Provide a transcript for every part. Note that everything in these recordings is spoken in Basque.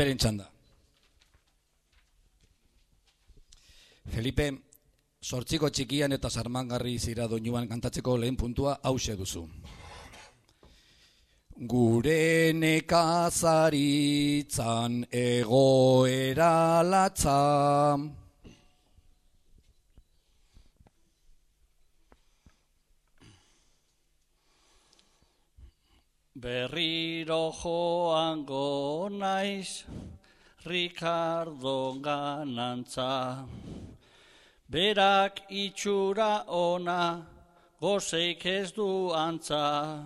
Feliperen txanda. Felipe, sortziko txikian eta sarmangarri zira doinuan kantatzeko lehen puntua hause duzu. Gure nekazaritzan egoera latza. Berriro joango naiz, Ricardo ganantza. Berak itxura ona, gozeik ez du antza.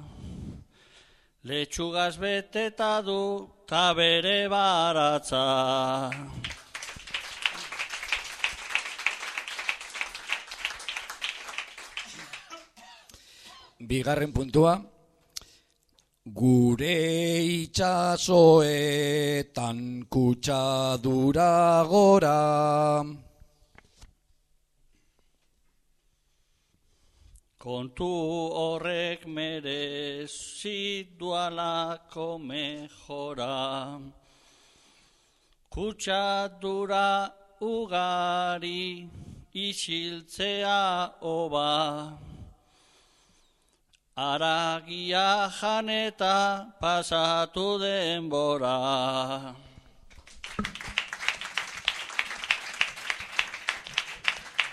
Letxugaz beteta du, ta bere baratza. Bigarren puntua, gure itxasoetan kutsadura gora. Kontu horrek merezi dualako mejora. Kutsadura ugari isiltzea oba. Aragia janeta pasatu denbora.